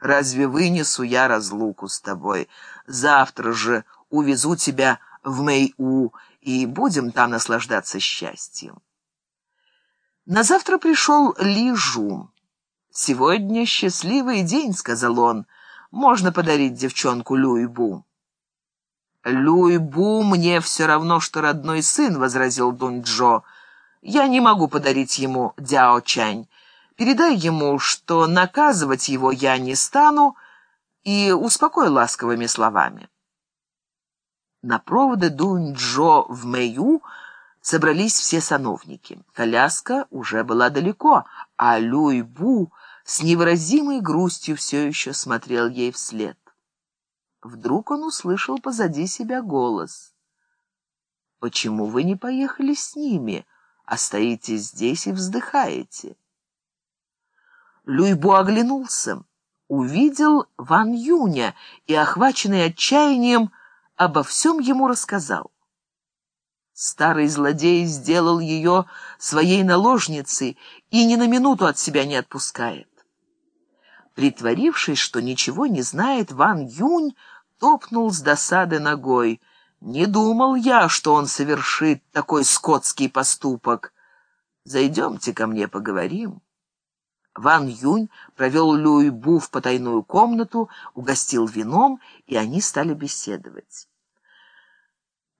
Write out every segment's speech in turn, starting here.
Разве вынесу я разлуку с тобой? Завтра же увезу тебя в Мэйу, и будем там наслаждаться счастьем. На завтра пришел Ли Жу. «Сегодня счастливый день», — сказал он. «Можно подарить девчонку Люйбу». «Люйбу мне все равно, что родной сын», — возразил Дунь-Джо. «Я не могу подарить ему Дяо-Чань. Передай ему, что наказывать его я не стану, и успокой ласковыми словами». На проводы Дунь-Джо в Мэю собрались все сановники. Коляска уже была далеко, а Люй-Бу с невыразимой грустью все еще смотрел ей вслед. Вдруг он услышал позади себя голос. «Почему вы не поехали с ними, а стоите здесь и вздыхаете?» Люйбу оглянулся, увидел Ван Юня и, охваченный отчаянием, обо всем ему рассказал. Старый злодей сделал ее своей наложницей и ни на минуту от себя не отпускает. Притворившись, что ничего не знает, Ван Юнь топнул с досады ногой. «Не думал я, что он совершит такой скотский поступок. Зайдемте ко мне поговорим». Ван Юнь провел Люй Бу в потайную комнату, угостил вином, и они стали беседовать.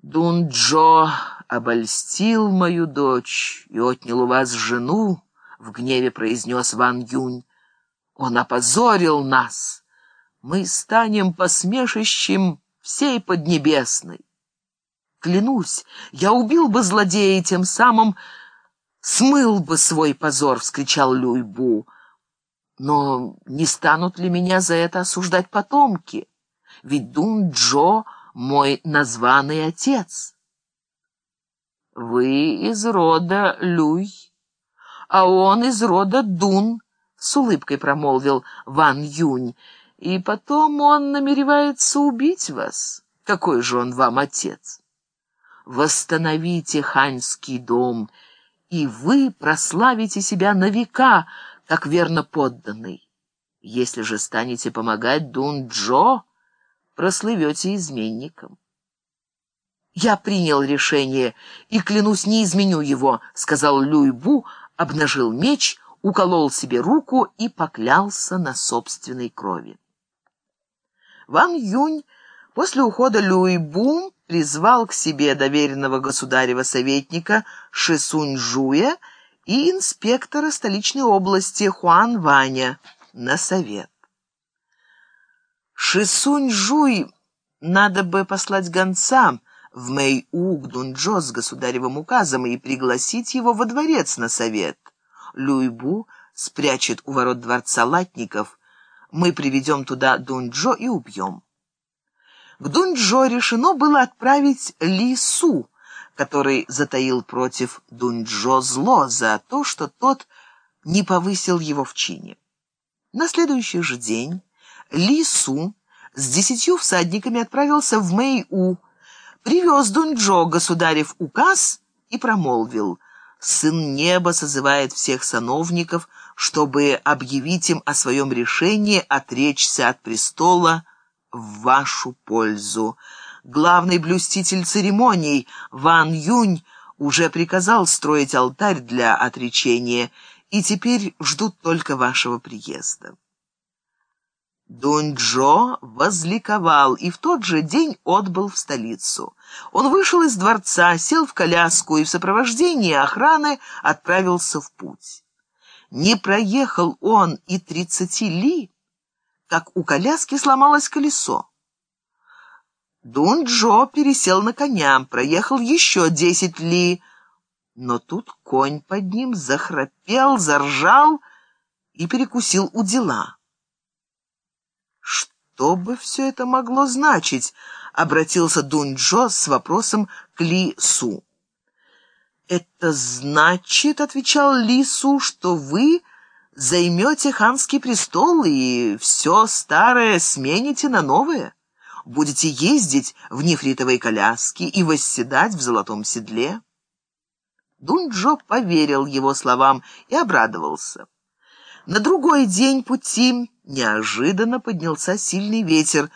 Дун-Джо обольстил мою дочь и отнял у вас жену, — в гневе произнес Ван Юнь. Он опозорил нас. Мы станем посмешищем всей Поднебесной. Клянусь, я убил бы злодея и тем самым смыл бы свой позор, — вскричал Люйбу. Но не станут ли меня за это осуждать потомки? Ведь Дун-Джо — мой названный отец. Вы из рода Люй, а он из рода Дун, с улыбкой промолвил Ван Юнь, и потом он намеревается убить вас. Какой же он вам отец? Восстановите ханьский дом, и вы прославите себя на века, как верно подданный. Если же станете помогать Дун-Джо, прослывете изменником. «Я принял решение и, клянусь, не изменю его», — сказал Люйбу, обнажил меч, уколол себе руку и поклялся на собственной крови. Ван Юнь после ухода Люйбу призвал к себе доверенного государева советника Шисунь Жуя и инспектора столичной области Хуан Ваня на совет. Шисунь-Жуй надо бы послать гонца в Мэй-У к Дунджо с государевым указом и пригласить его во дворец на совет. Люйбу спрячет у ворот дворца латников. Мы приведем туда Дунджо и убьем. К Дунджо решено было отправить Ли Су, который затаил против Дунджо зло за то, что тот не повысил его в чине. На следующий же день ли Су с десятью всадниками отправился в Мэй-У, привез Дуньчжо государев указ и промолвил «Сын неба созывает всех сановников, чтобы объявить им о своем решении отречься от престола в вашу пользу. Главный блюститель церемоний Ван Юнь уже приказал строить алтарь для отречения, и теперь ждут только вашего приезда». Дунь-Джо возликовал и в тот же день отбыл в столицу. Он вышел из дворца, сел в коляску и в сопровождении охраны отправился в путь. Не проехал он и тридцати ли, как у коляски сломалось колесо. Дунь-Джо пересел на коня, проехал еще десять ли, но тут конь под ним захрапел, заржал и перекусил у дела. «Что бы все это могло значить?» — обратился Дунь-Джо с вопросом к Ли-Су. «Это значит, — отвечал Ли-Су, — что вы займете ханский престол и все старое смените на новое. Будете ездить в нефритовой коляске и восседать в золотом седле». Дунь-Джо поверил его словам и обрадовался. На другой день пути неожиданно поднялся сильный ветер,